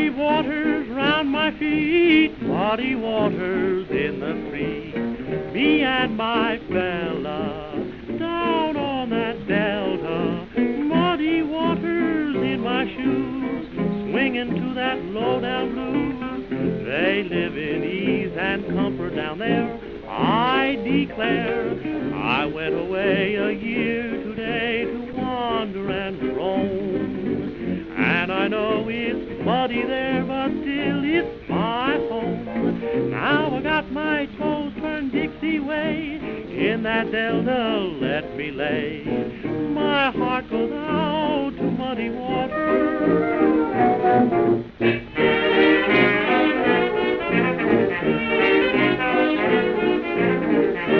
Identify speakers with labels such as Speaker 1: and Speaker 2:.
Speaker 1: Muddy waters round my feet, muddy waters in the street. Me and my fella down on that delta, muddy waters in my shoes, swinging to that low down blues. They live in ease and comfort down there. I declare, I went away a year today to wander and roam, and I know it's nobody there, but still it's my home. Now I got my toes turned Dixie way. In that delta, let me lay. My heart goes out to muddy water. Thank you.